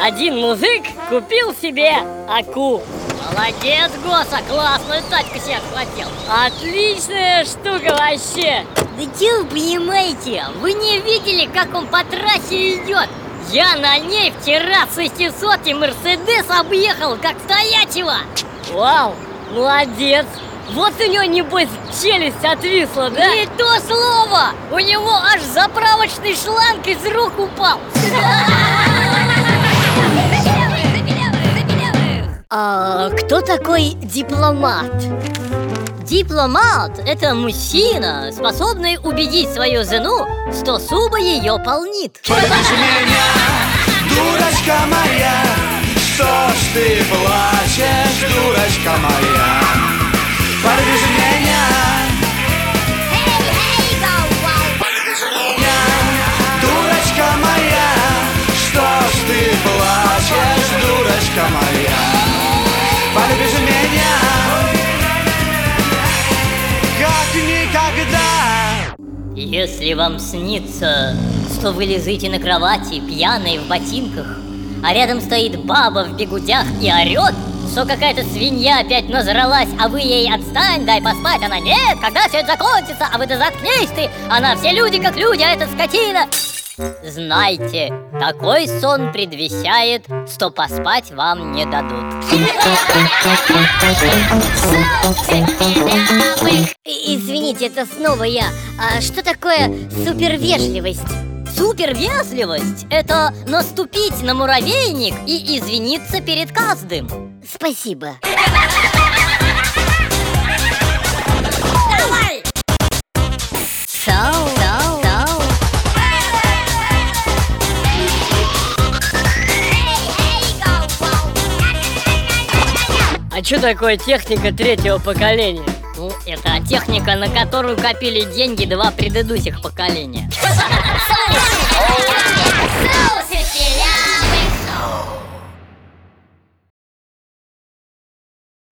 Один музык купил себе аку Молодец, Госа, классную тачку себе отхватил Отличная штука вообще Да что вы понимаете? Вы не видели, как он по трассе идет? Я на ней вчера с 600 и Мерседес объехал, как стоячего Вау, молодец вот у него, небось, челюсть отвисла, да? Не то слово! У него аж заправочный шланг из рук упал А кто такой дипломат? Дипломат – это мужчина, способный убедить свою жену, что суба ее полнит. Подожди меня, дурочка моя. Что ж ты плачешь, дурочка моя? Подвяжи меня. Дурочка моя. Что ж ты плачешь, дурочка Если вам снится, что вы лежите на кровати, пьяные в ботинках А рядом стоит баба в бегудях и орет что какая-то свинья опять назралась, а вы ей отстань, дай поспать. Она нет, когда все это закончится, а вы да заткнись ты. Она все люди как люди, а это скотина. Знайте, такой сон предвещает, что поспать вам не дадут. Извините, это снова я. А что такое супервежливость? Супервежливость – это наступить на муравейник и извиниться перед каждым. Спасибо. Давай! Сау. А что такое техника третьего поколения? Ну, это техника, на которую копили деньги два предыдущих поколения.